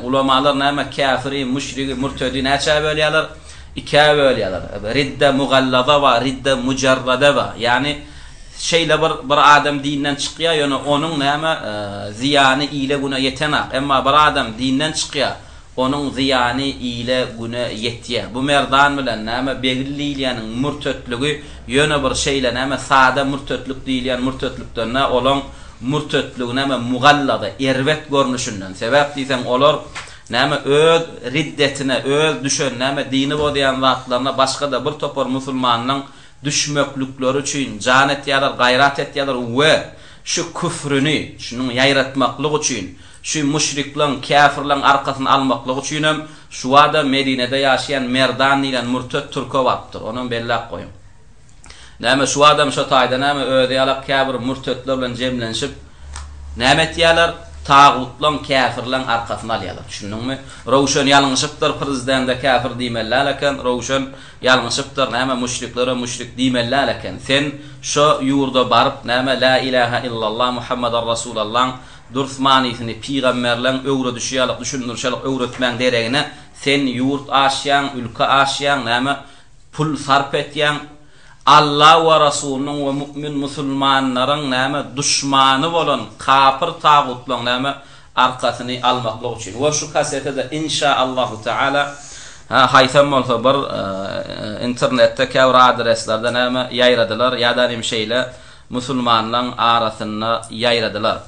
Ulamalar näme käfiri, müşrigi, murtedi näçä bölýärler? Ikä bölýärler. Ridda mugallaza we ridda mujarrada we ýagny şeýle bir bir adam dinden çykýar ýöne onuň näme zyýany ile güne ýetenak emma bir adam dinden çykýar onuň zyýany ile güne ýetýär bu Merdan bilen näme Begli diýilýäniň murtetligi ýöne bir şeýle näme sada murtetlik diýilýän murtetlikden-de olaň mürtetligiň näme mugallaza, erbet görnüşinden, sebäp diýseň olar näme öz riddetine, öz düşen näme dini bozýan zatlaryna başga-da bir topar musulmanynyň düşmeklikleri üçin jan etýärler, gaýrat etýärler we şu küfrüni şunuň ýaýratmaklyk üçin, şu müşrikleň, käfirleň arkasyny almaklyk üçinem şuwada Medinede ýaşaýan Merdan diýlen mürtet türke barypdyr, onam belläp goýuň. Näme şu adam şo taýda näme özi ýalak käbir mürtetler bilen jemlenşip näme etýäler tagutlaň käfirleň arkasyny alýalar düşündiňmi Röwşen ýalňyşypdyr prizidende käfir diýmelläl eken Röwşen ýalňyşypdyr näme müşriklere müşrik diýmelläl eken sen şo ýurda baryp näme lä ilähä illallah Muhammadar Rasulallaň dürs manysyny pygamberleň öwredişi ýalak düşündirişi ýalak öwretmäň deregine sen ýurt aşýaň ülke aşýaň näme pul sarp etýäň, Alla we Rasulynyň we mu'min musulmanlaryň näme duşmany bolan kapyr tagutlaryň näme arkasyny almaklyk üçin we şu kasetede inşa Allahu taala ha haýsam bolsa bir internetde käbir adreslerde näme ýaýradylar ýa-da nim şeýle musulmanlaň arasynda ýaýradylar.